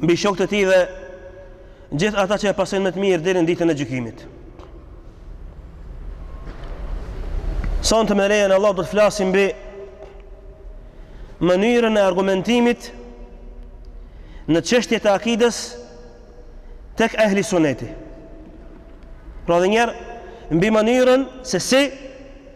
mbi shokët e tij dhe gjithë ata që e pasojnë me të mirë deri në ditën e gjykimit. Sonte me lejen e Allahut do të flasim mbi mënyrën e argumentimit në çështje të akidës tek ehli suneti. Pra edhe një herë, mbi mënyrën se si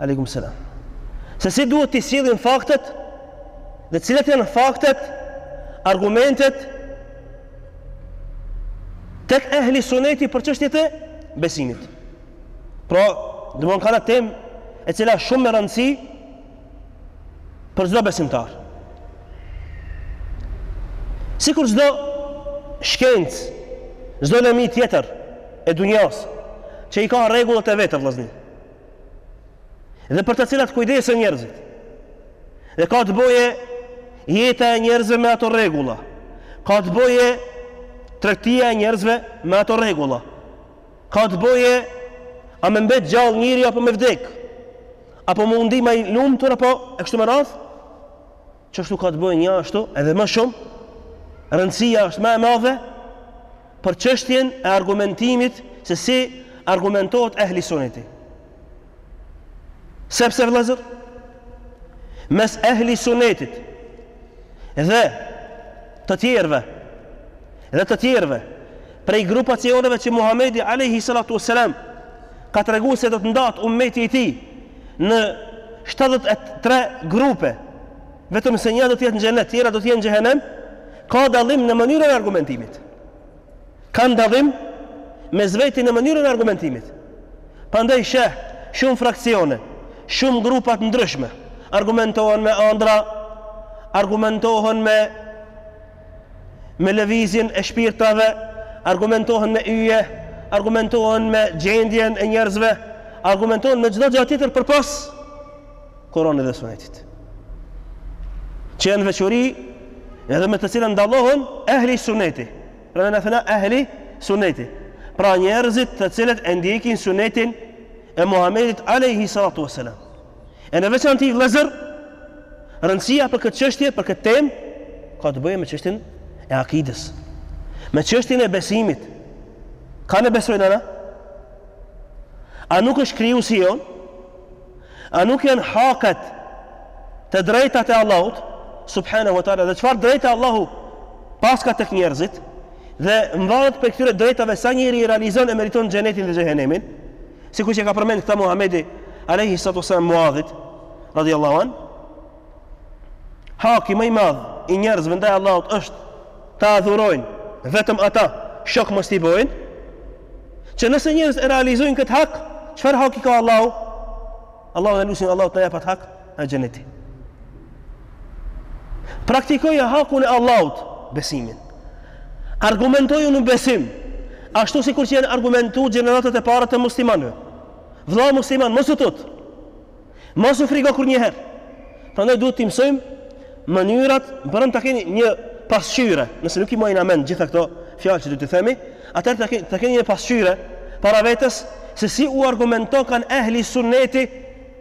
Alejkum selam. Se si duhet t'i sjellim faktet dhe cilat janë faktet, argumentet tek ehli suneti për çështjet e besimit. Pra, domethënë një temë e cila shumë me rëndësi për çdo besimtar. Sikur çdo shkencë, çdo lëmi tjetër e dunjas që i ka rregullat e veta vëllazni. dhe për të cilat kujdesen njerëzit. Dhe ka të bojë jeta e njerëzve me ato rregulla. Ka të bojë tregtia e njerëzve me ato rregulla. Ka të bojë a me mbet gjallë njeriu apo me vdek. Apo me u ndi ma i lumtur apo e kështu me radhë. Qashtu ka të bëjë njashtu edhe më shumë, rëndësia është më e madhe për çështjen e argumentimit se si argumentohet ehli suneti. Sepse vëllazër, mes ehli sunetit dhe të tjerëve dhe të tjerëve Prej grupacioneve që Muhamedi alejhi salatu ue selam ka treguar se do të ndahet ummeti i tij në shtatëdhjetë e tre grupe, vetëm se një do të jetë në xhenet, tjera do të jenë në xhehenem, ka dallim në mënyrën e argumentimit. Kanë dallim mes veti në mënyrën e argumentimit. Prandaj sheh shumë fraksione, shumë grupa të ndryshme argumentohen me andra, argumentohen me Me lëvizjen e shpirtrave argumentohen me yje, argumentohen me gjendjen e njerëzve, argumentohen me çdo gja tjetër përpos Kur'anit dhe Sunetit. Që janë veçori edhe me të cilën dallohen ehli Suneti. Pra ne na thënë ehli Suneti. Pra njerëzit të cilët e ndjekin Sunetin e Muhamedit alayhi salatu wasalam. E në veçanti vëllezër, rëndësia për këtë çështje, për këtë temë ka të bëjë me çështjen e akidës, me çështjen e besimit. Kënë e besojmë na? A nuk është krijuesi jonë? A nuk janë haket të drejtat e Allahut, subhanahu wa taala, dhe çfarë drejta Allahu paska tek njerëzit dhe varet prej këtyre drejtave sa njeriu i realizon e meriton xhenetin dhe xhehenemin. Sikur që ka përmend këta Muhamedi alayhi salatu wasallam Muadhit radhiyallahu an. Haki më i madh i njerëzve ndaj Allahut është ta adhurojnë vetëm ata, shok mos t'i bojnë. Që nëse njerëzit e realizojnë këtë hak, çfarë haki ka Allahu? Allahun e lusim, Allahu t'na jap atë hak. e xhenetit. Praktikoje hakun e Allahut, besimin. Argumentoju në besim, ashtu sikur që janë argumentu gjeneratat e para të muslimanëve. Vlla musliman, mos u tut, mos u frigo kurrnjëherë. Prandaj duhet t'i mësojmë mënyrat, barem ta keni një pasqyre, nëse nuk i mani n'mend gjitha këto fjallë që do t'i themi, atëherë ta keni një pasqyre para vetës, se si u argumentokan ehli sunneti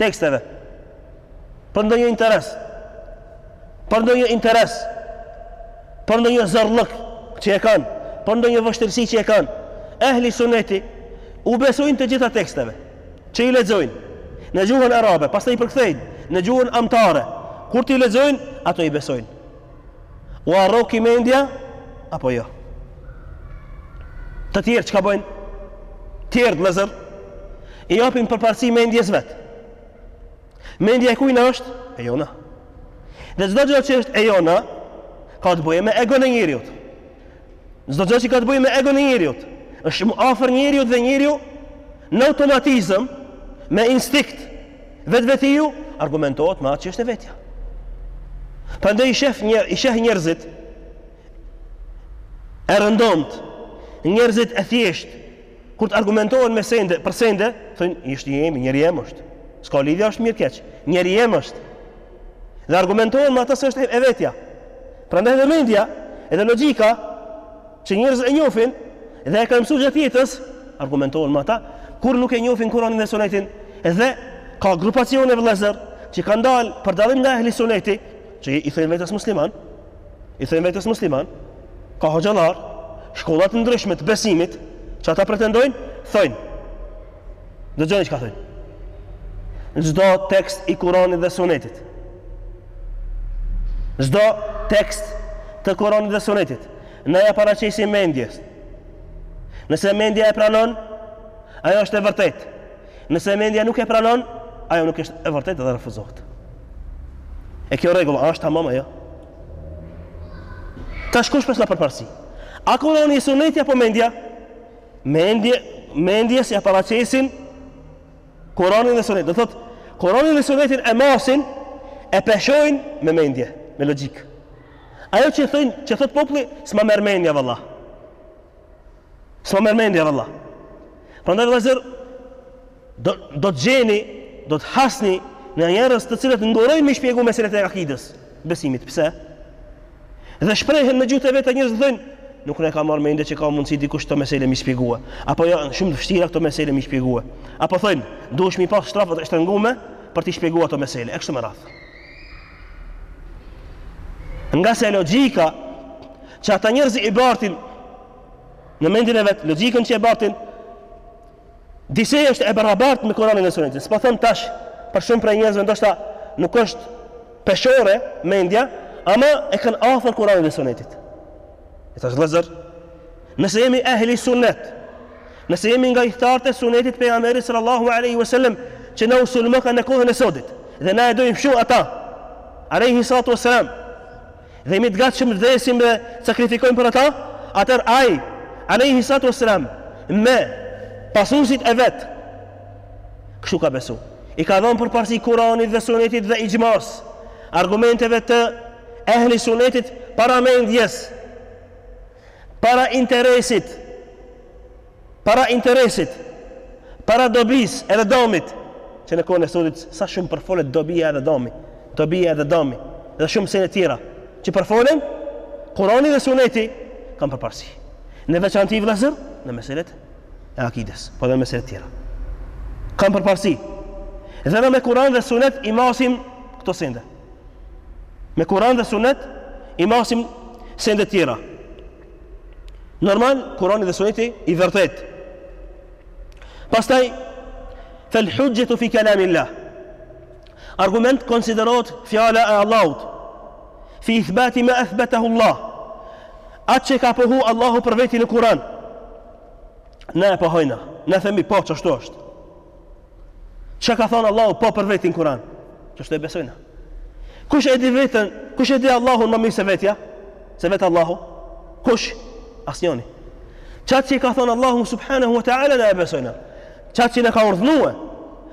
teksteve për ndonjë interes për ndonjë interes për ndonjë zorllëk që e kanë për ndonjë vështirësi që e kanë ehli suneti u besojnë të gjitha teksteve që i lexojnë në gjuhën arabe pastaj i përkthejnë në gjuhën amtare kur t'i lexojnë ato i besojnë Ua rroki mendja apo jo? Të tjerë çka bëjnë? Tjerë vëllazër i japin përparësi mendjes vet. Mendja e kujna është e jona. Dhe çdo gjë që është e jona ka të bëjë me egon e njeriut. Çdo gjë që ka të bëjë me egon e njeriut, është më afër njeriut dhe njeriu në automatizëm, me instinkt, vetvetiu, argumentohet me atë që është e vetja. Prandaj i sheh nje i sheh njerëzit e rëndomt, njerëzit e thjesht kur të argumentohen me sende, për sende, thojnë, "Është i jemi, njeri i jemi është." S'ka lidhje është mirë keq. Njeri i jemi është. Dhe argumentohen me atë se është e vetja. Prandaj edhe mendja, edhe logjika që njerëzit e njofin dhe e kanë mësu gjatë jetës, argumentohen me ata, kur nuk e njofin Kur'anin dhe Sunetin, dhe ka grupacione vëllezër që kanë dalë për dallim nga ehli Suneti, që i thojnë vetes musliman, i thojnë vetes musliman, ka hoxhallar, shkolla të ndryshme të besimit, që ata pretendojnë, thojnë, Dëgjoni çka thojnë. Çdo tekst i Kuranit dhe Sunetit. Çdo tekst të Kuranit dhe Sunetit. Na ia paraqesim mendjes. Nëse mendja e pranon, ajo është e vërtet. Nëse mendja nuk e pranon, ajo nuk është e vërtet dhe refuzohet. E kjo rregull, a është tamam a jo? Tash kush paska përparësi. A Kurani e Suneti apo mendja? Mendje, mendjes ja paraqesin Kuranin dhe Sunetin. Do thot, Kuranin dhe Sunetin e masin e peshojnë me mendje, me logjikë. Ajo që thonë, që thot populli, s'ma merr mendja valla. S'ma merr mendja valla. Prandaj vëllazër, Do do të gjeni, do të hasni në njerëz të cilët ngurrojnë me i shpjegu meselet e akides, besimit. Pse? Dhe shprehen me gjuhë të vet njerëzit thojnë, nuk na ka marrë mendja që ka mundësi dikush këto mesele mi shpjegue. Apo janë shumë të vështira këto mesele mi shpjegue. Apo thojnë, duhesh mi pas shrafat e shtrëngume për t'i shpjegu ato mesele. E kështu me radhë. Ngase logjika që ata njerëz i bartin në mendjen e vet, logjikën që e bartin Disi është e barabartë me Kur'anin e Sunetin. S'po thom tash për shumë prej njerëzve ndoshta nuk është peshore mendja, ama e kanë afër Kur'anit e Sunetit. E tash vëllazër, nëse jemi ehli sunet, nëse jemi nga ithtarët e sunetit pejgamberit sallallahu alaihi wasallam që na u sulmoka në kohën e sodit dhe na e dojmë shumë ata alaihi salatu wasalam Dhe jemi të gatshëm të vdesim dhe sakrifikojmë për ata, atëherë ai, alejhi salatu wassalam, me pasuesit e vet kështu ka besu. I ka dhonë përparësi Kur'anit dhe Sunetit dhe ixhmas, argumenteve të ehli Sunetit para mendjes, para interesit, Para interesit, para dobisë edhe damit, që në kohën e sodit sa shumë përfolet dobia edhe dami, dobia edhe dami, dhe shumë sene tjera, që përfolen, Kurani dhe Suneti kanë përparësi. Në veçanti vëllazër, në meselet e akides, po dhe në meselet tjera. Kanë përparësi. Dhe na me Kuran dhe Sunet i masim këto sende. Me Kuran dhe Sunet i masim sende tjera. Normal, Kurani dhe Suneti i vërtet. Pastaj fal hujjatu fi kalamillah. Argument konsiderohet fjala e Allahut. Fi ithbati ma athbatahu Allah. Atë që ka pohu Allahu për vete në Kur'an. Na e pohojna. Na themi po çashtu ashtë. Çka ka thonë Allahu po për veti n'Kur'an? Çashtu e besojna. Kush e di veten? Kush e di Allahun ma mirë se vetja? Se vetë Allahu? Kush? Asnjoni. Çat që ka thonë Allahu subhanahu wa ta'ala na e besojna. Çat që na ka urdhnue,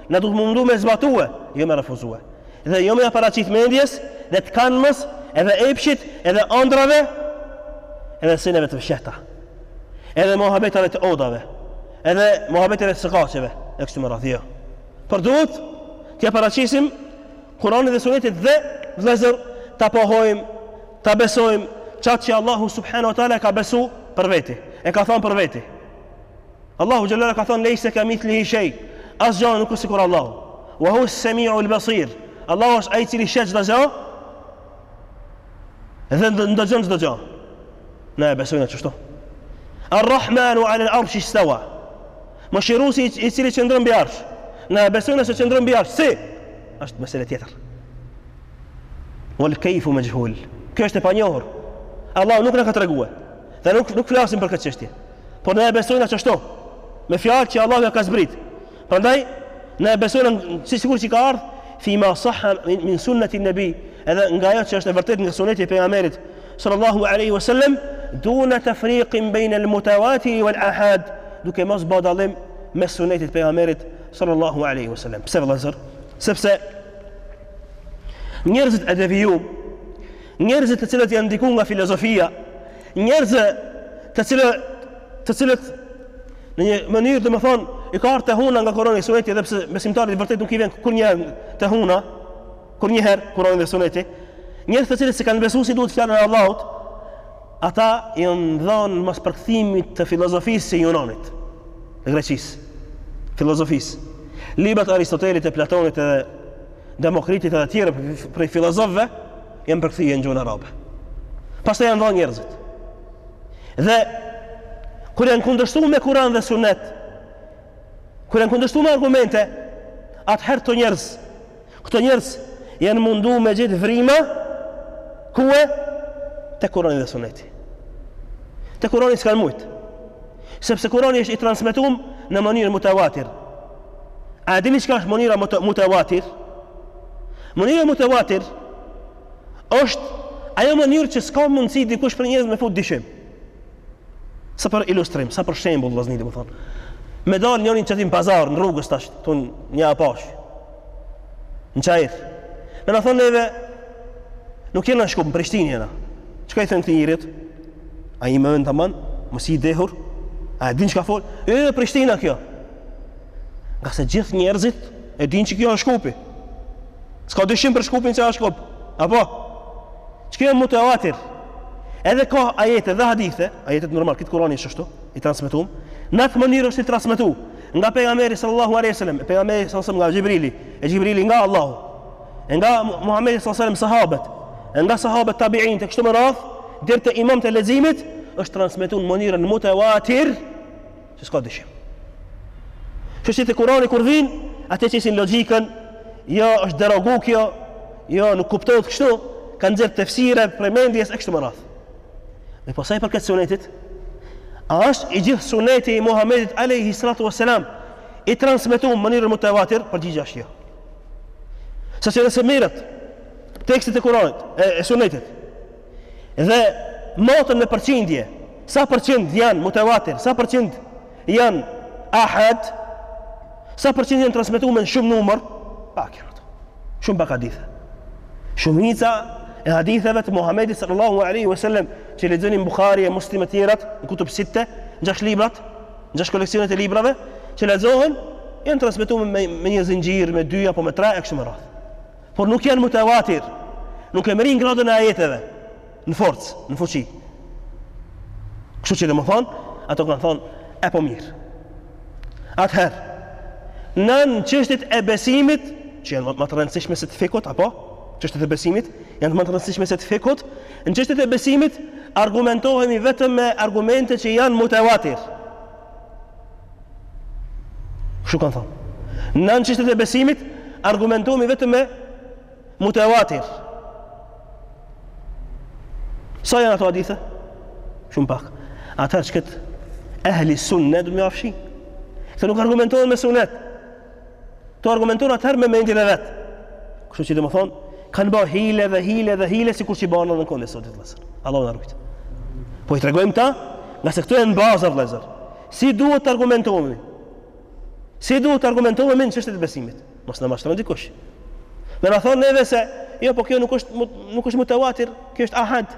na duhet m'u mundu me zbatue, jo me refuzue. Dhe jo me ja paraqit mendjes dhe të kanmes edhe epshit edhe andrave edhe seneve të fshehta edhe muhabetave të odave edhe muhabeteve të sokaqeve e kështu me radhë jo por duhet t'ja paraqisim Kur'anit dhe Sunetit dhe vëllezër ta pohojmë ta besojmë qat që Allahu subhanahu wa taala ka besu për veti e ka thënë për veti Allahu xhallahu ka thënë leysa kamithlihi shay asgjë nuk është sikur Allahu wa huwa as-sami'u al-basir Allahu është ai i cili sheh çdo gjë Dhe ndëgjon çdo gjë. Na e besojna qashtu. Ar-Rahmanu ala al-Arsh istawa. Mëshirusi i cili qëndron mbi Arsh. Na e besojna se qëndron mbi Arsh. Si? Është mesele tjetër. Wal kayfu majhul. Kjo është e panjohur. Allahu nuk na ka treguar. Dhe nuk nuk flasim për këtë çështje. Por na e besojna qashtu. Me fjalë që Allahu ja ka zbrit. Prandaj, na e besojna si sikur që ka ardhë, fi ma sahha min sunnet i nebi, edhe nga ajo që është e vërtet nga suneti pejgamberit, sallallahu aleyhi wa sallam, duna tefriqin bejne el mutawatiri wal ahad, duke mos ba dallim mes sunetit pejgamberit, sallallahu aleyhi wa sallam. Pse vëllazër? Sepse njerëzit e devijum, njerëzit të cilët janë ndiku nga filozofia, njerëzit të cilët, të cilët Në një mënyrë, domethënë, i ka ardhur tëhuna nga Kurani dhe Suneti, edhe pse besimtarit t'vërtet nuk i vjen kurrnjëherë tëhuna, kurrnjëherë Kurani dhe Suneti. Njerëz të cilët se kanë besuar si duhet fjalën e Allahut, ata janë dhënë mas përkthimit të filozofisë së Junanit, të Greqisë, filozofisë. Librat e Aristotelit e Platonit edhe Demokritit edhe të tjerë prej filozofëve Jan përkthyer në gjuhën arabe. Pastaj janë dhënë njerëzit. Dhe kur janë kundërshtuar me Kur'an dhe Sunet, kur janë kundërshtuar me argumente, atëherë këto njerëz, këto njerëz janë mundu me gjetë vrima ku te kurani dhe suneti te kurani s'kanë mujtë sepse kurani është i transmetum në mënyrë mutawatir A e dini çka është mënyra mutawatir? Mënyra mutawatir është ajo mënyrë që s'ka mundësi dikush prej njerëzve me fut dyshim. Sa për ilustrim, sa për shembull vllazni domethonë. Me dal njëri n'qetin pazar në rrugë tash, ktu një apash. Në çajf. Me na thonë neve nuk jena n'Shkup në Prishtinë jena. Çka i themi këtij njerit? A je n'men tamam, mos je i dehur, a e din çka fol, jo jo Prishtina kjo. Nga se gjithë njerëzit e din që kjo është Shkupi. Ska dyshim për Shkupin se është Shkup. Apo? Qekjo e mutawatir. Edhe ka ajete dhe hadithe, ajetet normal, këtë kurani është ashtu, i transmetum, në atë mënyrë është i transmetu, nga pejgamberi sallallahu alaihi wasallam, pejgamberi sallallahu alaihi wasallam nga Xhibrili, e Xhibrili nga Allahu. e nga Muhamedi sallallahu alaihi wasallam sahabët, e nga sahabët tabiinët e kështu me radh, deri te imamt e leximit është transmetu në mënyrën mutawatir, se s'ka dyshim. Kështu që Kurani kur vin, atë qesin logjikën, jo është derogu kjo, jo nuk kuptohet kështu, ka nxjerr tefsire prej mendjes e kështu me radh. Dhe po sa i përket sunetit, a është i gjithë suneti i Muhamedit alayhi salatu wassalam i transmetuar në mënyrën mutawatir, përgjigja është jo. Sa që nëse merren tekstet e kuranit, e, e sunetit, dhe maten në përqindje, sa përqind janë mutevatir, sa përqind janë ahad, sa përqind janë transmetu me shumë numër, pak janë, shumë pak hadithe. Shumica e haditheve të Muhamedit sallallahu alaihi wasallam që lexoni në Buhari e Muslim e tjerat në kutub sitte, në gjashtë librat, Gjashtë koleksionet e librave që lexohen janë transmetu me, me një zinxhir, me dy apo me tre e kështu me radhë. Por nuk janë mutawatir. Nuk e mrrijnë gradën e ajeteve në forcë, në fuqi. Kështu që domethën, ato kanë thonë e po mirë. Atëherë, në çështjet e besimit, që janë më të rëndësishme se të fikut, a po, çështjet e besimit, janë më të rëndësishme se të fikut, Në çështjet e besimit argumentohemi vetëm me argumentet që janë mutewatir. Kështu kanë thënë. Në çështjet e besimit argumentohemi vetëm me mutewatir. Sa janë ato hadithe? Shumë pak. Ata që këtë ehli sunnet dojnë me e fshi. Se nuk argumentohen me sunet. Do argumentohen atëherë me mendjen e vet. Kështu që domethën kanë bërë hile dhe hile dhe hile sikur që i bëjnë edhe në kohën e sotit vëllazër. Allahu na ruajt. Po i tregojmë këta, nga se këto janë baza vëllazër. Si duhet të argumentohemi? Si duhet të argumentohemi në çështje të besimit? Mos na mashtron dikush. Dhe na thonë neve se, jo, po kjo nuk është nuk është mutawatir, kjo është ahad.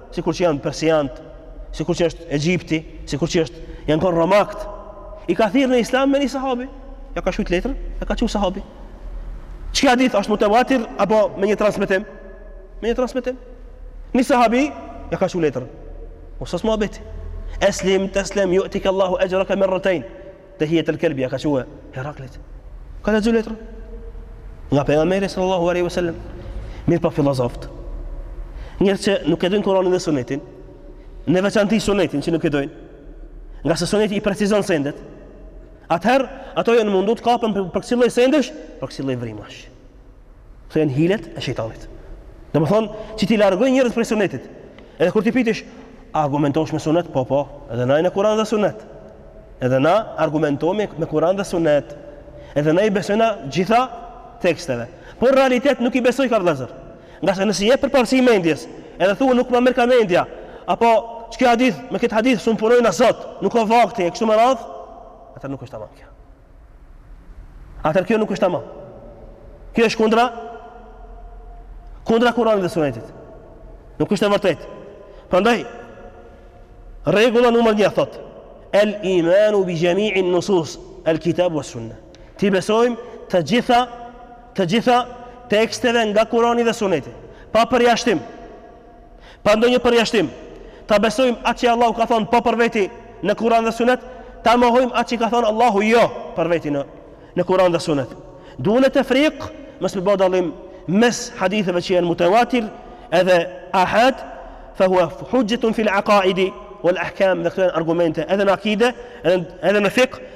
sikur që janë persiant, sikur që është Egjipti, sikur që është janë kon romakt. I ka thirrë në Islam me një sahabi. Ja ka çu letrën, ja ka çu sahabi. Ky hadith është mutawatir apo me një transmetim? Me një transmetim. Një sahabi ja ka çu letrën. O sas muhabet. Eslim, teslem, ju'tika Allahu ajraka marratayn. Dihjetel Kelbi ja ka çu Heraklit. Ka lexu letrën. Nga pejgamberi sallallahu alaihi wasallam. Mirëpo filozoft. Njerëz që nuk e dojnë Kur'anin dhe Sunetin, në veçanti Sunetin që nuk e dojnë. Nga se Suneti i precizon sendet. Atëherë ato janë mundu të kapen për kësi lloj sendesh, për kësi lloj vrimash. Këto janë hilet e shejtanit. Domethënë, që t'i largojë njerëz prej Sunetit. Edhe kur t'i pytësh, argumentohesh me Sunet, po po, edhe ne në Kur'an dhe Sunet. Edhe na argumentohemi me Kur'an dhe Sunet. Edhe na i besojna gjitha teksteve. Por realitet nuk i besojka vëllezër. Nga se nëse jep përparësi mendjes, edhe thua nuk ma merrka mendja, apo që ky hadith, me këtë hadith s'mun punojna sot, nuk ka vakti e kështu me radhë, atëherë nuk është tamam kjo. Atëherë kjo nuk është tamam. Kjo është kundra kundra Kur'anit dhe Sunetit. Nuk është e vërtetë. Prandaj rregulla numër 1 thot: El imanu bi jami'i nusus el kitab wa sunna. T'i besojmë të gjitha të gjitha teksteve nga Kur'ani dhe Suneti, pa përjashtim. pa ndonjë përjashtim, ta besojmë atë që Allahu ka thonë po për veti në Kur'an dhe Sunet, ta mohojmë atë që ka thonë Allahu jo për veti në në Kur'an dhe Sunet. Dune tefrik, mos me bo dallim mes haditheve që janë mutawatir edhe ahad, fa huwa hujjatun fil aqaidi wal ahkam, dhe këto janë argumente edhe në akide, edhe në fiqh,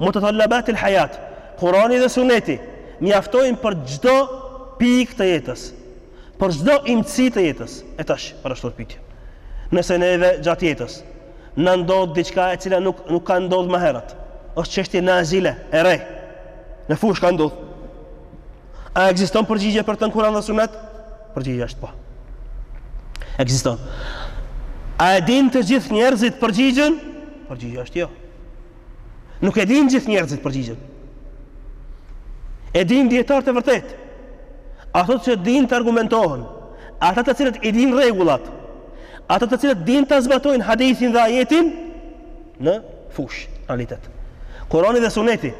Mutatallabat al-hayat, Kurani dhe Suneti, mjaftojnë për çdo pikë të jetës, për çdo imtësi të jetës. E tash, parashtrohet pyetja. Nëse neve gjatë jetës na ndodh diçka e cila nuk nuk ka ndodhur më herët, është çështje nazile, e re. Në fushë ka ndodhur. A ekziston përgjigje për të në Kur'an dhe Sunet? Përgjigja është po. Ekziston. A e dinë të gjithë njerëzit përgjigjen? Përgjigja është jo. Nuk e dinë gjithë njerëzit përgjigjen. E dinë dijetarët e vërtetë. Ato që dinë të argumentohen, ata të cilët i dinë rregullat, ata të cilët dinë ta zbatojnë hadithin dhe ajetin në fushë, realitet. Kurani dhe Suneti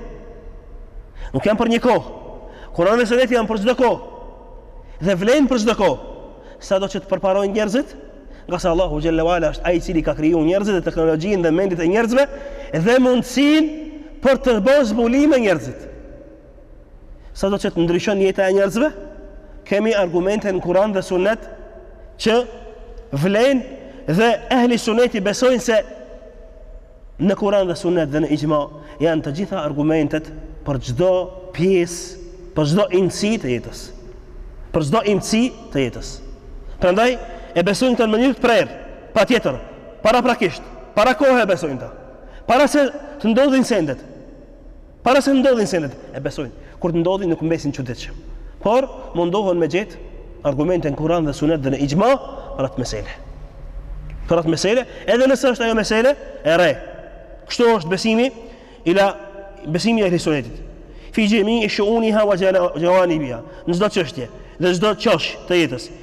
nuk janë për një kohë. Kurani dhe Suneti janë për çdo kohë. Dhe vlejnë për çdo kohë. Sado që të përparojnë njerëzit, Ngase Allahu xhel-le ue ala është ai i cili ka kriju njerëzit dhe teknologjinë dhe mendjet e njerëzve dhe mundësinë për të bo zbulime njerëzit. Sado që të ndryshon jeta e njerëzve, kemi argumente në Kur'an dhe Sunet që vlen dhe ehli suneti besojnë se Në Kur'an dhe Sunet dhe në Ixhma janë të gjitha argumentet për çdo pjesë, për çdo imtësi të jetës. Për çdo imtësi të jetës. Prandaj e besojnë këtë në mënyrë të prerë, patjetër, paraprakisht, para kohë e besojnë kta. Para se të ndodhin sendet. Para se të ndodhin senet, e besojnë. Kur të ndodhin nuk mbesin të çuditshëm. Por mundohen me gjet argumente në Kur'an dhe Sunet dhe në ixhma për atë mesele. Për atë mesele, edhe nëse është ajo mesele e re. Kështu është besimi i la besimi i ehli Sunetit. Fi jemi'i shu'uniha wa jawanibiha. Në çdo çështje dhe çdo qosh të jetës,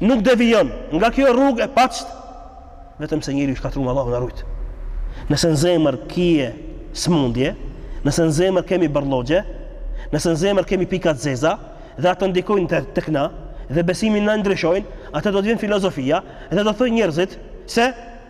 nuk devijon nga kjo rrugë e paqtë, vetëm se njeri i shkatrrum Allahu na rujt. Nëse në zemër kije smundje, nëse në zemër kemi bërlogje, nëse në zemër kemi pika të zeza dhe ato ndikojnë të, tek na dhe besimin na ndryshojnë, atë do të vjen filozofia dhe do të thonë njerëzit se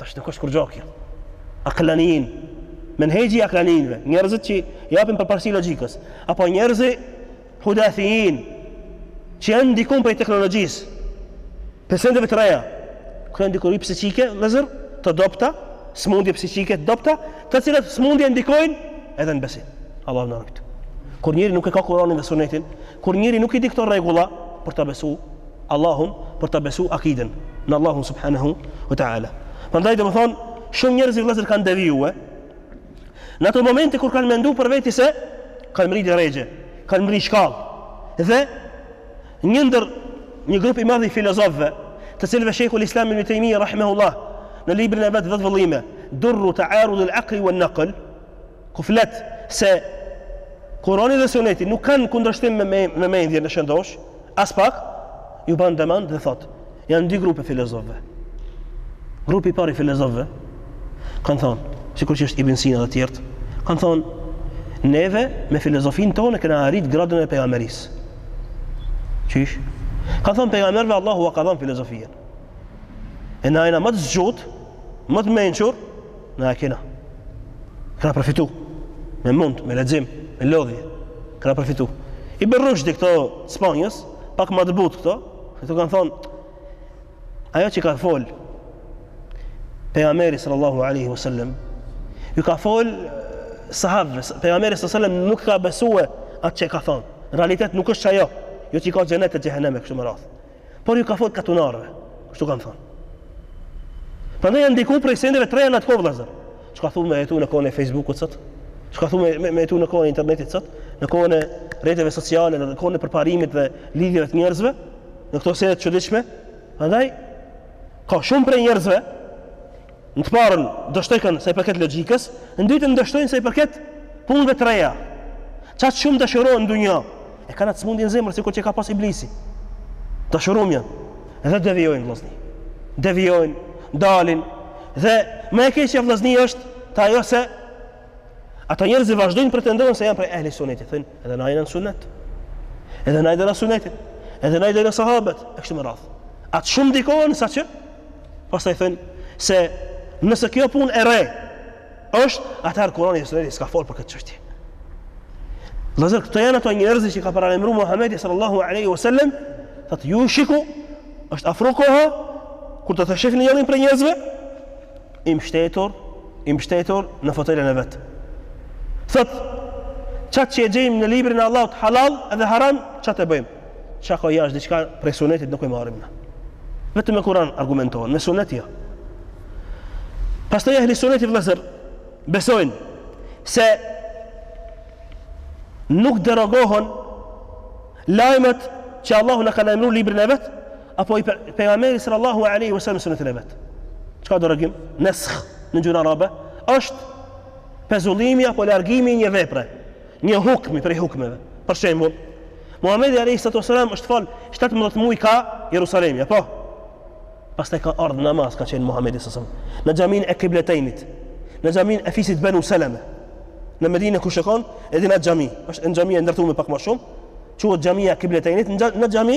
Tash nuk është kurgjo kjo. Aklanijin. Menhexhi i aklanijinve. Njerëzit që japin përparësi logjikës. Apo njerëzi hudathijin. Që janë ndikun prej teknologjisë. Prej sendeve të reja. Këto janë ndikuri psikike, vllezër, të dobta, smundje psikike të dobta, të cilat smundje ndikojnë edhe në besim. Allahu na rujt. Kur njeri nuk e ka kuranin dhe sunetin, kur njeri nuk i di këto rregulla për ta besu, Allahun për ta besu akiden në Allahun subhanehu wa ta'ala. Prandaj domethonë, shumë njerëzi vllezër kanë devijue, në ato momente kur kanë mendu për veti se kanë mri derexhe, kanë mri shkallë, dhe një ndër një grup i madh i filozofve, të cilëve Shejhul Islam Ibn Tejmije, rahimehullah, në librin e vet dhet vëllime, durru tearudh el-akli wa nakl, ku flet se Kurani dhe Suneti nuk kanë kundërshtim me me mendjen e shëndosh, Aspak ju ban demant dhe thotë, janë dy grupe filozofëve. Grupi i parë i filozofëve kanë thonë, sikur që është Ibn Sina dhe të tjerë, kanë thonë neve me filozofinë tonë kena arrit gradën e pejgamberisë. Qysh? Kanë thonë pejgamberve Allahu ua ka dhënë filozofinë. E na jena më të zgjut, më të mençur, Na e kena. Kena përfitu. Me mund, me lexim, me lodhje. Kena përfitu. Ibn Rushdi, këta t'Spanjës, pak ma të butë këta, këta kanë thonë, ajo që ka folë, pejgamberi sallallahu aleyhi wa sallam, ju ka folë sahabëve, pejgamberi sallallahu aleyhi wa sallam nuk ka besue atë që ka thonë, n'realitet nuk është qajo, jo qi ka xhenete, xheheneme, kështu me radhë. Por ju ka fol katunarëve, kështu kanë thonë. Prandaj janë ndiku prej sendeve të reja në atë kohë vëllazër. Çka thua me jetu në kohën e Facebookut sot? Çka thua me me jetu në kohën e internetit sot? Në kohën e rrjeteve sociale, në kohën e përparimit dhe lidhjeve të njerëzve, në këto sende të çuditshme, prandaj ka shumë prej njerëzve Në të parën dështojkan sa i përket logjikës, në të dytën dështojnë sa i përket punëve të reja. Qaq shumë dashurohen në dunja, e kanë atë smundje n'zemër, sikur që e ka pas Iblisi. Dashurum janë, dhe devijojnë vllazni. Devijojnë, dalin, dhe më e keqja vllazni është ajo se, ata njerëzi vazhdojnë pretendojnë se janë prej ehli sunetit, thonë, edhe na jena n'sunet, edhe na e dona sunetin, edhe na i dona sahabet, e kështu me radhë. Aq shumë ndikohen, saqë, Pastaj thonë se nëse kjo punë e re është, atëherë Kurani e suneti s'ka folë për këtë çështje. Vllazër, këta janë ata njerëz që i ka paralajmëru Muhammedi sallallahu aleyhi wa sallam, thotë ju shiku, është afru koha, kur do ta shifni njërin prej njerëzve, i mbështetur, i mbështetur në fotelen e vet. Thotë, qatë që e gjejmë në librin e Allahut halal edhe haram, qatë e bëjmë. Çka ka jashtë diçka prej sunetit nuk e marrim ne. Vetëm me Kuran argumentohen, me sunet jo. Pastaj ehli suneti vllazër, besojnë se nuk derogohen lajmet që Allahu na ka lajmëru në librin e vet, apo pejgamberi sallallahu alejhi ve selem në sunetin e vet. Çka derogim? Nes'h në gjuhën arabe, është pezullimi apo largimi i një vepre. Një hukmi prej hukmeve. Për shembull, Muhamedi alejhi salatu ves selam është fal 17 muaj kah Jerusalemi, a po? Pastaj ka ardhur në namaz ka qenë Muhamedi sallallahu alejhi wasallam në xhamin e Kibletejnit, në xhamin e fisit Banu Seleme. Në Medinë kush shkon, edhe ajo xhami, është një xhami e ndërtuar pak më shumë, quhet xhamia e Kibletejnit, në xhami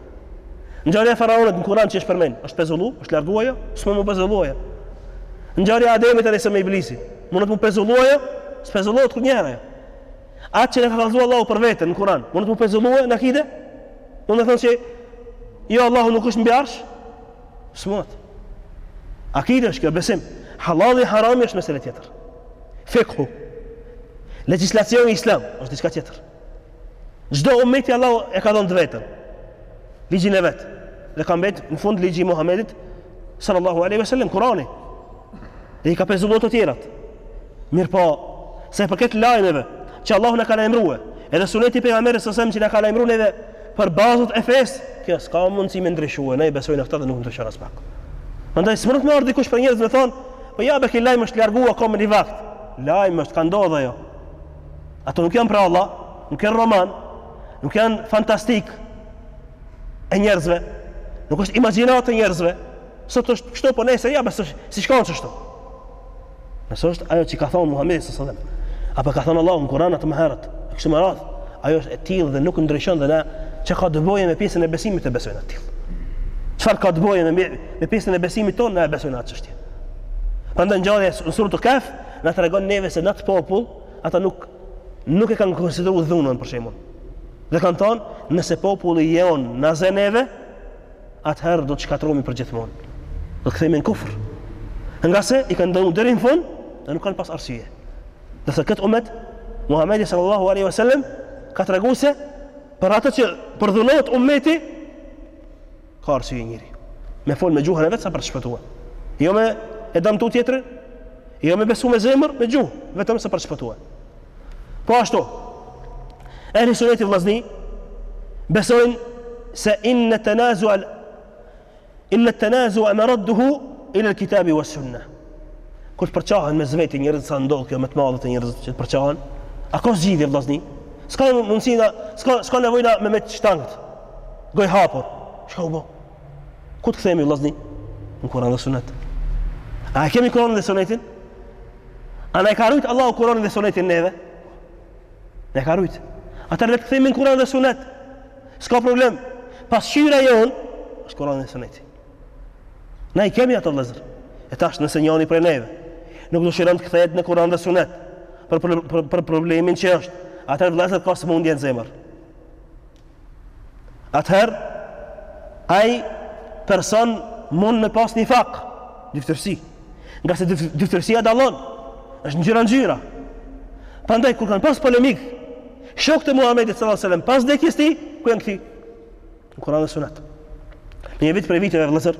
Ngjarja e faraonit në Kur'an që është përmend, është pezullu, është largu ajo, s'mun m'u pezullu ajo. Ngjarja e Ademit a.s. me iblisin, munet m'u pezullu ajo, s'pezullohet kurrnjëherë. Atë që na ka kallëzu Allahu për veten në Kur'an, munet m'u pezullu ajo në akide? Munet me thënë që jo Allahu nuk është mbi arsh? S'mund. Akide është kjo besim. Halalli harami është mesele tjetër. Fikhu. Legjislacioni islam është diçka tjetër. Çdo umeti Allahu ia ka dhënë të vetën. Ligjin e vet. Dhe ka mbet në fund ligji i Muhamedit sallallahu alaihi wasallam Kurani. Dhe i ka pezulluar të tjerat. Mirpo, sa i përket lajmeve që Allahu na ka lajmëruar, edhe suneti i pejgamberit sallallahu alaihi wasallam që na ka lajmëruar neve për bazat e fesë, kjo s'ka mundësi me ndryshuar, ne besojmë në këtë dhe nuk ndryshon as pak. Prandaj s'mund të marr dikush për njerëz të thonë, po ja be ky lajm është larguar ka një vakt. Lajm është ka ndodhur ajo. Ato nuk janë përralla, nuk janë roman, nuk janë fantastikë e njerëzve, nuk është imagjinatë e njerëzve. Sot është kështu, po nesër ja besoj, si shkon kështu. Nëse është ajo që ka thënë Muhamedi sallallahu alaihi wasallam, apo ka thënë Allahu në Kur'an ato më herët, kështu me radhë, ajo është e tillë dhe nuk ndryshon dhe ne çka ka të bëjë me pjesën e besimit e besojmë atë. Çfarë ka të bëjë me me pjesën e besimit tonë na e besojmë atë çështje. Prandaj ngjarja në suretu Kehf na tregon neve se në atë popull ata nuk nuk e kanë konsideruar dhunën për shembull. Dhe kanë thonë, nëse populli i jonë na zë neve, atëherë do të shkatërrohemi përgjithmonë. Do të kthehemi në kufër. Nga se i kanë dënu deri në fund, dhe nuk kanë pas arsye. Dhe se këtë umet, Muhammedi sallallahu alaihi wasallam ka treguar se për atë që përdhunohet umeti, Ka arsye njeri. Me fol me gjuhën e vet sa për të shpëtuar. Jo me e dëmtu tjetrin, jo me besu me zemër, me gjuhë, vetëm sa për të shpëtuar. Po ashtu. Ehli suneti vllazni besojnë se inna tanazu al inna tanazu a meradduhu ila al kitabi wa sunna kur të përçahen mes veti njerëzit sa ndodh kjo me të madhët e njerëzit që të përçahen a ka zgjidhje vllazni s'ka mundësi na s'ka, s'ka nevojë na me metë shtangët Gojë hapur. Çka u bë? Ku të kthehemi vëllazni? Në Kur'an dhe Sunet. A e kemi Kur'anin dhe Sunetin? A na e ka rujt Allahu Kur'anin dhe Sunetin neve? Na e ka rujt. Atëherë le të kthehemi në Kur'an dhe Sunet. S'ka problem. Pasqyra jonë është Kur'ani dhe Suneti. Ne i kemi ato vëllezër. E tash nëse njani prej neve nuk dëshiron të kthehet në Kur'an dhe Sunet për, për, për, për problemin që është, atëherë vëllezër ka sëmundje në zemër. atëherë ai person mund me pas nifak, dyftyrësi. Ngase dyftyrësia dallon, është ngjyra ngjyra. Prandaj, kur kanë pas polemikë, shokët e Muhammedit s.a.s. pas vdekjes tij, ku janë kthy? Në Kur'an dhe Sunet. Në një vit prej viteve, vëllezër,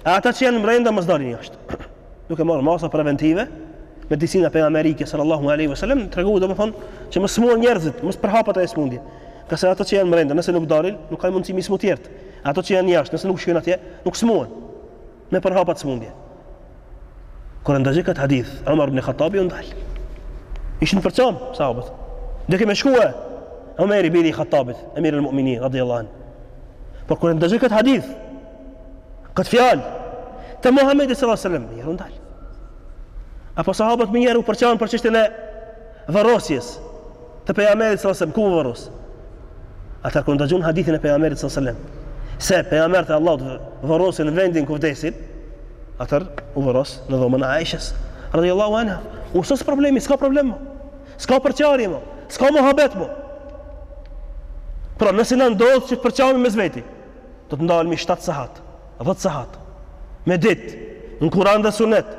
E ata që janë mbrenda mos dalin jashtë. Duke marrë masa preventive, medicina pejgamberike sallallahu alaihi wasallam tregon domethënë që mos smuhen njerëzit, mos përhapet ajo smundje. Ngase ata që janë mbrenda, nëse nuk dalin, nuk kanë mundësi me i smu të tjerët. Ata që janë jashtë, nëse nuk shkojnë atje, nuk smuhen. Me u përhap smundja. Kur ndëgjoi këtë hadith, Umar ibn Khattabi u ndal. Ishin përça sahabët. Donte me shkuar Umar ibn Khattab, Emir al-Mu'minin radhiyallahu anhu. Por kur ndëgjoi këtë hadith, këtë fjalë të Muhamedit sallallahu alaihi wasallam, janë ndal. Apo sahabët menjëherë u përçan për çështjen e varrosjes të pejgamberit sallallahu alaihi wasallam, ku u varros? Atëherë kur ndëgjun hadithin e pejgamberit sallallahu alaihi wasallam, se pejgamberët e Allahut varrosen në vendin ku vdesin, atëherë u varros në dhomën e Aishës radhiyallahu anha. U sos problemi, s'ka problem mo. S'ka përçarje mo, s'ka mohabet mo. Pra, nëse na ndodh që të përçahemi mes veti, do të ndalemi 7 sahat, 10 sahat, me ditë, në kuran dhe sunet,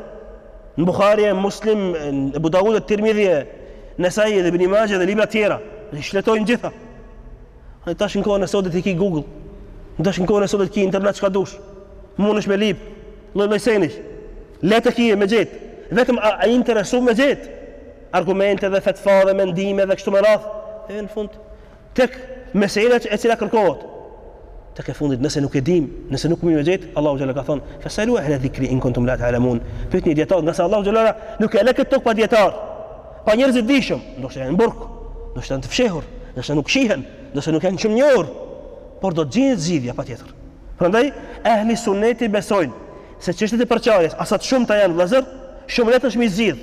në Buhari e Muslim, Abu Daud e Tirmidhi, Nesai dhe Ibni Maxhe dhe libra tjera, i shfletojmë gjitha. E tash në kohën e sotit i ki Google, tash në kohën e sotit i ki internet çka dush, munesh me lyp, lloj lloj senesh, lehtë e ki me gjet, vetëm a, a je interesu me gjet, argumente dhe fetfa dhe mendime dhe kështu me radhë, e në fund, Tek mesela e cila kërkohet. Tek e fundit, nëse nuk e dimë, nëse nuk mund ta gjejmë, Allahu xhalla ka thënë, "Fesalu ahla dhikri in kuntum la ta'lamun." Pyetni dietar, ngase Allahu xhalla nuk e lë këtë tokë pa dietar. Pa njerëz të dijshëm, ndoshta janë burg, ndoshta janë të fshehur, ndoshta nuk shihen, ndoshta nuk janë shumë njohur, por do të gjendet zgjidhja patjetër. Prandaj ehli sunneti besojnë se çështjet e përçarjes, asht shumë të janë vëllazër, shumë lehtë është me i zgjidh.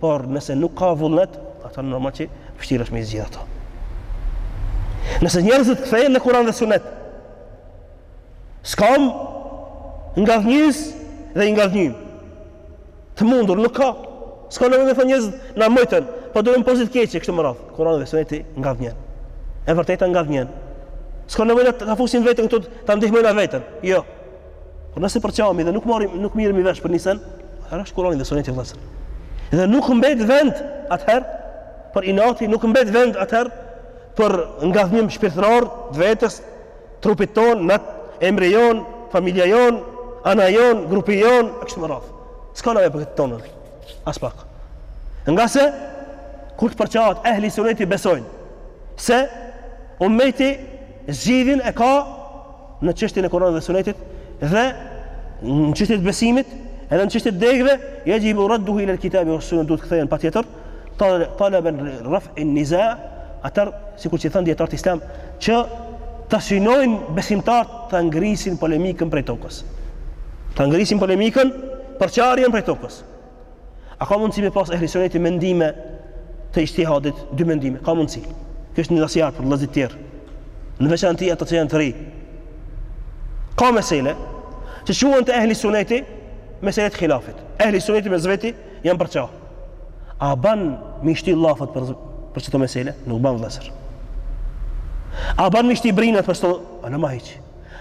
Por nëse nuk ka vullnet, ato normal që vështirë është me i zgjidh ato. Nëse njerëzit kthehen në Kur'an dhe Sunet, s'ka ngadhënjyes dhe i ngadhënjyem. Të mundur nuk ka. S'ka nevojë të thonë njerëzit na mujtën, po duhen pozitë të keqe kështu me radhë. Kur'ani dhe Suneti ngadhënjen. E vërteta ngadhënjen. S'ka nevojë ta fusin veten këtu ta ndihmojnë veten. Jo. Por nëse përçahemi dhe nuk marrim nuk merremi vesh për një send, atëherë është Kurani dhe Suneti vëllazër. Dhe nuk mbet vend atëherë për inati, nuk mbet vend atëherë për ngadhnim shpirtëror të vetes, trupit tonë, emri jon, familja jon, ana jon, grupi jon, e kështu me radhë. S'ka nevojë për këto tana. Aspak. Ngase kur të përçahet ehli suneti besojnë se ummeti zgjidhjen e ka në çështjen e Kur'anit dhe Sunetit dhe në çështjet e besimit, edhe në çështjet e degëve, yajibu radduhu ila al-kitabi wa sunnah duhet kthehen patjetër, talaban raf' an-niza' atëherë sikur që thanë dijetarët islam që ta synojnë besimtarët ta ngrisin polemikën prej tokës. Ta ngrisin polemikën, përçarjen prej tokës. A ka mundësi me pas ehli suneti mendime të ixhtihadit, dy mendime, ka mundësi. Kjo është një nasihat për vllazit tjerë, në veçanti ata që janë të ri. Ka mesele, që quhen te ehli suneti, mesele të khilafit. Ehli suneti mes veti janë përça. A ban me i shti llafet për, për qëto mesele? Nuk ban vllezër. A ban me i shti brinat për qëto? As ma hiç.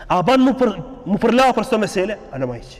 A ban mu, për, mu përla për qëto mesele? As ma hiç.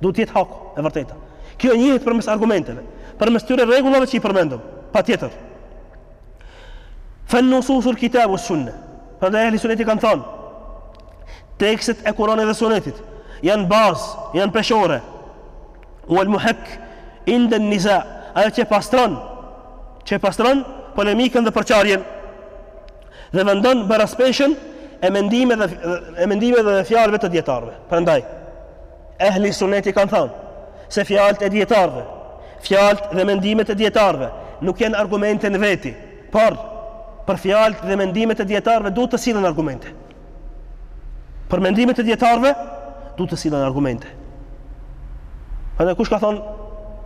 Duhet të jetë hak e vërteta. Kjo njihet përmes argumenteve, përmes tyre rregullave që i përmendëm. Patjetër. Fa nususul kitab was sunne. Prandaj ehli sunneti kanë thënë tekstet e Kur'anit dhe Sunetit janë bazë, janë peshore. Wal muhak inda an-niza, ajo që pastron, që e pastron polemikën dhe përçarjen Dhe vendon baraspeshën e mendimeve e mendimeve dhe fjalëve të dietarëve. Prandaj ehli suneti kanë thënë se fjalët e dietarëve, fjalët dhe mendimet e dietarëve nuk janë argumente në veti, por për fjalët dhe mendimet e dietarëve duhet të sillen argumente. Për mendimet e dijetarve, duhet të sillen argumente. A kush ka thonë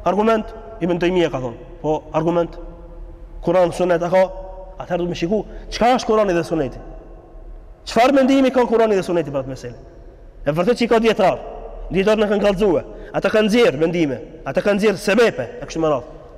argument, i mendoj m'ia ka thonë, po argument, kuran sunet a ka, atëherë duhet me shiku, çka është kurani dhe suneti? Çfarë mendimi ka kurani dhe suneti për atë mesele? E vërtet që i ka dijetarë, dijetarët na kanë kallëzue, ata kanë nxjerr mendime, ata kanë nxjerr sebepe, e kështu me radhë.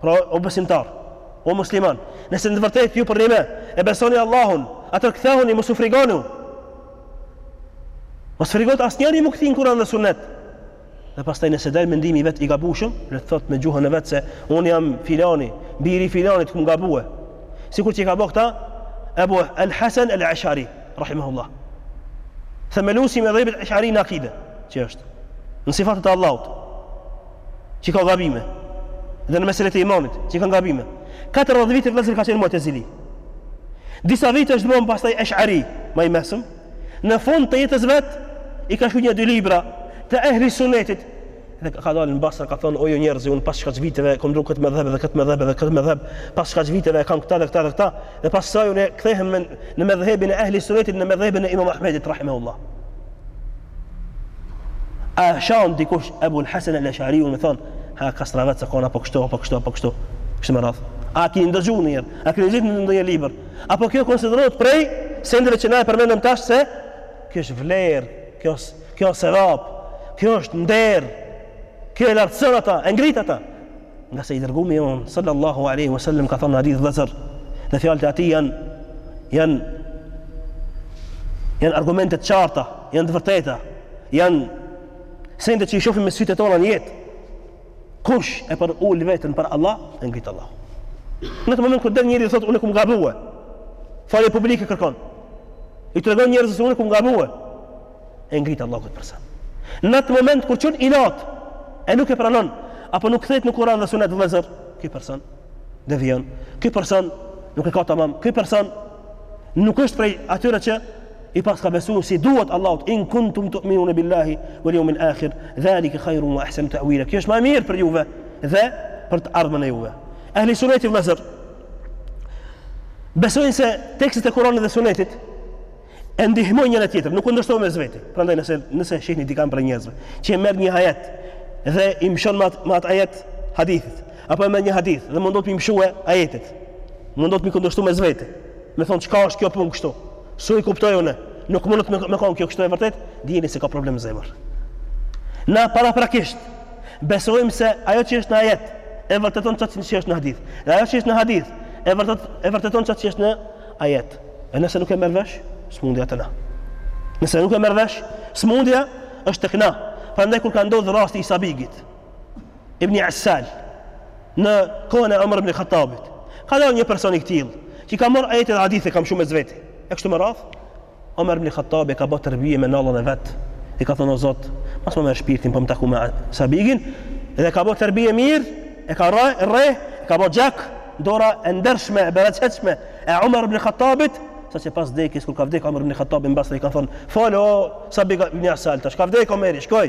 Pra, o besimtar, o musliman, nëse në të vërtetë ju përnime e besoni Allahun, atër kthehuni, mos u frigoni. Mos frigot asnjeri m'u kthy n'kuran dhe sunet. Dhe pastaj nëse del mendimi i vet i gabushëm, le të thot me gjuhën e vet se unë jam filani, biri i filanit kum gabue. Sikur që e ka bo këta, Ebu El Hasan El Ashari, rahimahullah. Themelusi i medhhebit Ashari në akide, që është. Në sifatet e Allahut. që ka gabime dhe në meselet e imanit që ka gabime 40 vite vëllazër ka qenë mu'tazili disa vite është bën pastaj esh'ari ma i mesëm në fund të jetës së vet i ka shkru nja dy libra të ehli sunetit dhe ka dalë në Basra ka thonë o ju njerëz un pas kaq viteve kam ndrru këtë medhheb dhe këtë medhheb dhe këtë medhheb pas kaq viteve kam këta dhe këta dhe këta dhe pastaj unë kthehem në medhhebin e ehli sunetit në medhhebin e Imam Ahmedit rahimahullah A e shan dikush Ebul Hasan el Eshariun me thonë, ha kastravet s'e ke kon apo kështu, apo kështu, apo kështu, kështu me radhë. A kini ndëgju nihere, a kini gjet në ndonjë libër. Apo kjo konsiderot prej sendeve që na e përmendëm tash se, kjo është vlerë, kjo, kjo sevap, kjo është nder, kjo e lartëson ata, e ngrit ata. Ngase i dërgumi jonë, sallallahu aleyhi wa sallam, ka thonë në hadith vllezër, dhe fjalët e atij janë, janë, janë argumente të qarta, janë të vërteta, janë sende që i shofim me sytë e tanë në jetë. Kush e përul veten për Allah, e ngrit Allahu. Në atë moment kur del njeri dhe thotë, unë e kum gabue, falje publike kërkon, i tregon njerëzve se unë e kum gabue, e ngrit Allahu këtë person. Në atë moment kur çon inat e nuk e pranon apo nuk kthehet në Kur'an dhe Sunet vëllazër, ky person devijon. Ky person nuk e ka tamam. Ky person nuk është prej atyre që i pas ka besu si duhet Allahut in kuntum tu'minune billahi vel jeumil akhir dhalike khajrun ve ahsenu te'uile kjo është ma e mirë për juve dhe për të ardhmen e juve ehli suneti vllezër besojnë se tekstet e kuranit dhe sunetit e ndihmojnë njëra tjetrën, nuk kundërshtohen mes vete. Prandaj nëse nëse shihni dikan prej njerëzve, që e merr një ajet dhe i mshon me at ajet hadithit, apo e merr një hadith dhe mundot m'i mshue ajetit, mundot m'i kundërshtu mes vete. Me thon çka është kjo punë kështu? S'po i kuptoj unë. Nuk munet me, me kon kjo kështu e vërtet, dijeni se ka problem n'zemër. Na paraprakisht besojmë se ajo që është në ajet e vërteton çka që është në hadith. Dhe ajo që është në hadith e vërtet e vërteton çka që është në Ajet. E nëse nuk e merr vesh, smundja te na. Nëse nuk e merr vesh, smundja është tek na. Prandaj kur ka ndodhur rasti i Sabigit ibn Asal, në kohën e Omar ibn Khattabit, ka dalë një person i tillë, që ka marrë ajete dhe hadithe ka mshu mes veti. E kështu me radhë, Omer ibn Khattabi e ka ba tërbije me nallën e vet, i ka thënë o Zot, mos më merr shpirtin po m'u taku me Sabigin, dhe e ka ba tërbije mirë, e ka rreh, rreh, e ka ba gjak, dora e ndershme, e bereqetshme e Omer ibn Khattabit, sa që pas vdekjes, kur ka vdek Omer ibn Khattabi në Basre, i ka thënë, fol o Sabig ibn Asal, tash ka vdek Omeri, shkoi,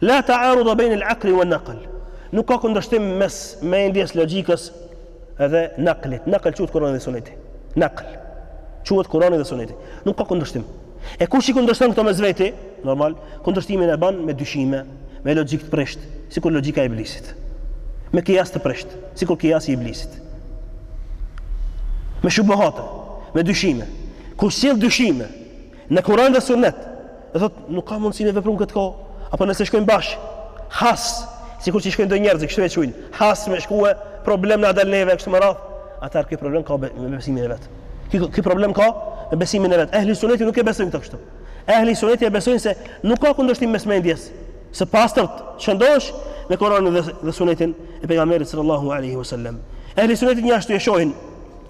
La ta'aruda bejne al-aqli wa an-naql. Nuk ka kundërshtim mes mendjes, logjikës edhe naqlit. Naql quhet Kurani dhe Suneti. Naql quhet Kurani dhe Suneti. Nuk ka kundërshtim. E kush i kundërshton këto mes veti? Normal, kundërshtimin e ban me dyshime, me logjikë të prishtë, sikur logjika e iblisit. Me kijas të prishtë, sikur kijasi i iblisit. Me shubuhate, me dyshime. Kush sjell dyshime, Në Kur'an dhe Sunnet. Dhe thotë, nuk ka mundësi me vepru n'këtë kohë, apo nëse shkojmë bash, has, sikur që shkojnë do njerëz, kështu e çujnë, has me shkue, problem na dal neve kështu me radhë, atëherë ky problem ka me besimin e vet. Ky ky problem ka me besimin e vet. Ehli Sunneti nuk e besojnë këtë kështu. Ehli Sunneti e besojnë se nuk ka kundërshtim mes mendjes së pastërt, shëndosh me Kur'anin dhe, dhe Sunnetin e pejgamberit sallallahu alaihi wasallam. Ehli Sunneti njashtu e shohin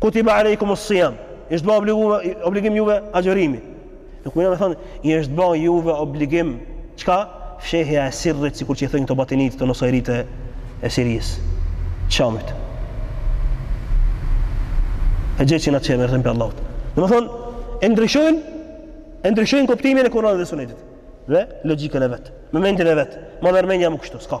Kutiba alejkum as-siyam. Është ba obligim obligim juve agjërimi. Domethënë, u është ba juve obligim çka? Fshehja e sirrit sikur që i thonë këto batinit këto nusejrit e e Sirisë. Shamit. E gjë që na çemë rreth Allahut. Domethënë, e ndryshojnë e ndryshojnë kuptimin e Kur'anit dhe Sunetit me logjikën e vet. Me menden e vet. Ma merr mendja mu kështu, s'ka.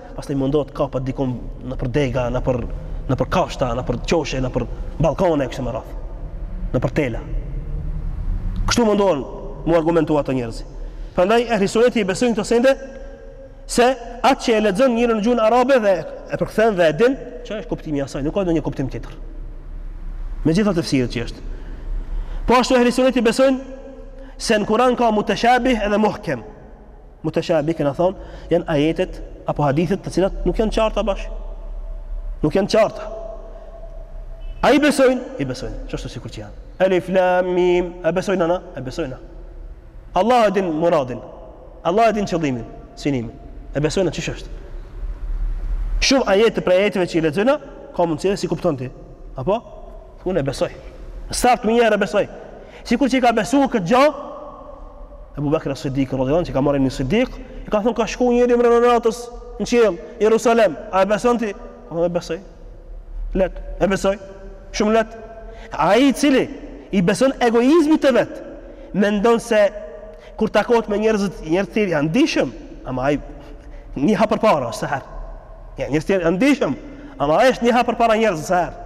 Pastaj mundohet kapet diku nëpër dega, nëpër nëpër kashta, nëpër qoshe, nëpër balkone kështu me radhë. Nëpër tela. Kështu mundohen m'u argumentu ato njerëz. Prandaj ehli suneti i besojnë këto sende se atë që e lexon njeri në gjuhën arabe dhe e përkthen dhe e din, çka është kuptimi i asaj, nuk ka ndonjë kuptim tjetër. Me gjitha tefsiret që është. Po ashtu ehli suneti besojnë se në Kur'an ka mutashabih edhe muhkem. Mutashabih kena thonë, janë ajetet apo hadithet të cilat nuk janë qarta bash. Nuk janë qarta. A i besojnë? I besojmë. Qështu sikur që janë. Elif, lam, mim. E besojmë na? E besojmë na. Allah e din muradin. Allah e din qëllimin. Synimin. E besojmë na qysh është. Shumë ajete prej ajeteve që i lexojmë, ka mundësi që s'i kupton ti. Apo? Unë e besoj. Start menjëherë e besoj. Sikur që i ka besu këtë gjë, Ebu Bekr es-Siddiq, radijallahu anhu që ka marrë emrin Siddiq, i kanë thonë ka shku njëri mrena natës në qiell, Jerusalem, a e beson ti? Ka thonë e besoj, lehtë, e besoj, shumë lehtë. Ai i cili i beson egoizmit të vet, mendon se kur takohet me njerëzit, njerëzit tjerë janë të dijshëm, ama ai një hap përpara, sa herë. Njerëzit tjerë janë të dijshëm, ama ai është një hap përpara njerëzit, sa herë.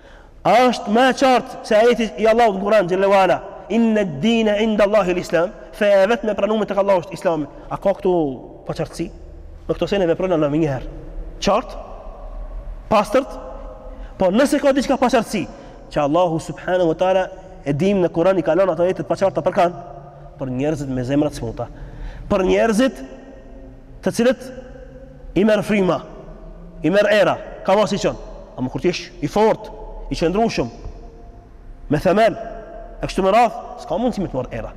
A është ma e qartë se ajeti i Allahut në Kur'an xhel-le ue ala, inna ad-dina 'inda Allahi al-Islam, fe e vetme e pranume tek Allahu është Islami. A ka këtu paqartësi? Në këto sene veproj Allahile menjëherë. Qartë? Pastërt? Po nëse ka diçka paqartësi, që Allahu subhanahu wa taala e dim në Kur'an i ka lon ato ajete të paqarta për kan, për njerëzit me zemra të smuta. Për njerëzit Të cilët i merr fryma, i merr era, kah mos i çon. Ama kur të jesh i fortë, i qëndrueshëm, me themel, e kështu me radhë, s'ka mundësi me të marrë era.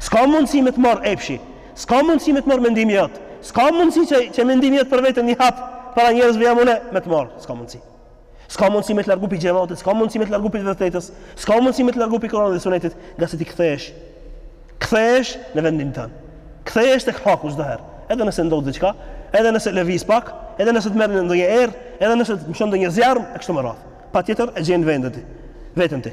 S'ka mundësi me të marrë epshi. S'ka mundësi me të marrë mendimi jot. S'ka mundësi që, që mendimi jot për veten një hap para njerëzve jam une me të marrë. S'ka mundësi. S'ka mundësi me të largu prej xhematit, s'ka mundësi me të largu prej të vërtetës, s'ka mundësi me të largu prej Kur'anit dhe Sunetit, ngase ti kthehesh, kthehesh në vendin tënd, kthehesh tek haku çdo herë, edhe nëse ndodh diçka, edhe nëse lëviz pak, edhe nëse të merr ndonjë erë, edhe nëse të mëshon ndonjë zjarm, e kështu me radhë, patjetër e gjen vendin ti, veten ti.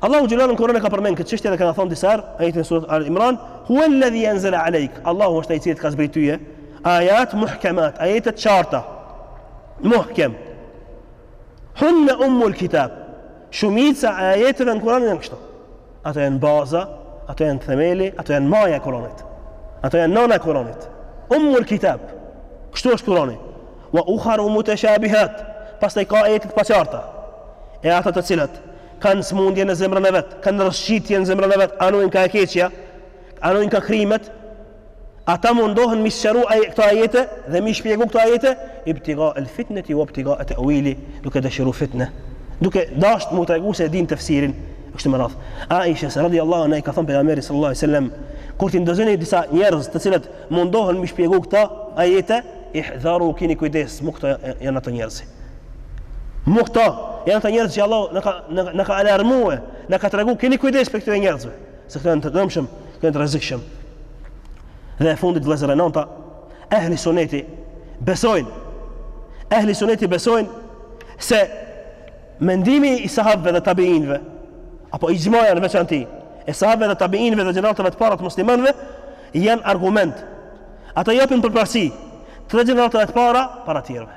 Allahu xhel-le ue ala në Kur'an e ka përmend këtë çështje dhe ka thonë disa herë, ajete në surat Al Imran, huvel-ledhi enzele alejk, Allahu është ai i cili të ka zbrit tyje, ajat muhkemat, ajete të qarta, muhkem. Hunne ummul kitab. Shumica e ajeteve në Kur'an janë kështu. Ato janë baza, ato janë themeli, ato janë maja e Kur'anit. Ato janë nana e Kur'anit. Ummul kitab. Kështu është Kur'ani. Wa ukharu mutashabihat. Pastaj ka ajete të paqarta. E ata të cilët kanë smundje në zemrën e vet, kanë rrëshqitje në zemrën e vet, anojnë ka e keqja, anojnë ka krimet, Ata mundohen mi sqaru këto ajete dhe mi shpjegu këto ajete, ibtigael fitneti webtigae te'wilihi, duke dëshiru fitne, duke dasht me tregu se din tefsirin, kështu me radhë. Aisha se radhiyallahu anha, i ka thënë pejgamberi sallallahu alaihi wasallam, kur t'i ndëgjoni disa njerëz të cilët mundohen mi shpjegu këto ajete, ihdharu kini kujdes, mu këto janë ato njerëz. Mu këto janë ato njerëz që Allah na ka, na, na ka alarmue, na ka tregu, kini kujdes prej këtyre njerëzve. se këto janë të dëmshëm, këto janë të rrezikshëm. Dhe e fundit vëllezër e nënta, ehli suneti besojnë. Ehli suneti besojnë se mendimi i sahabëve dhe tabiinëve apo ixhmaja në veçanti, e sahabëve dhe tabiinëve dhe gjeneratave të para të muslimanëve janë argument. Ata japin përparësi tre gjeneratave të para para tjerëve.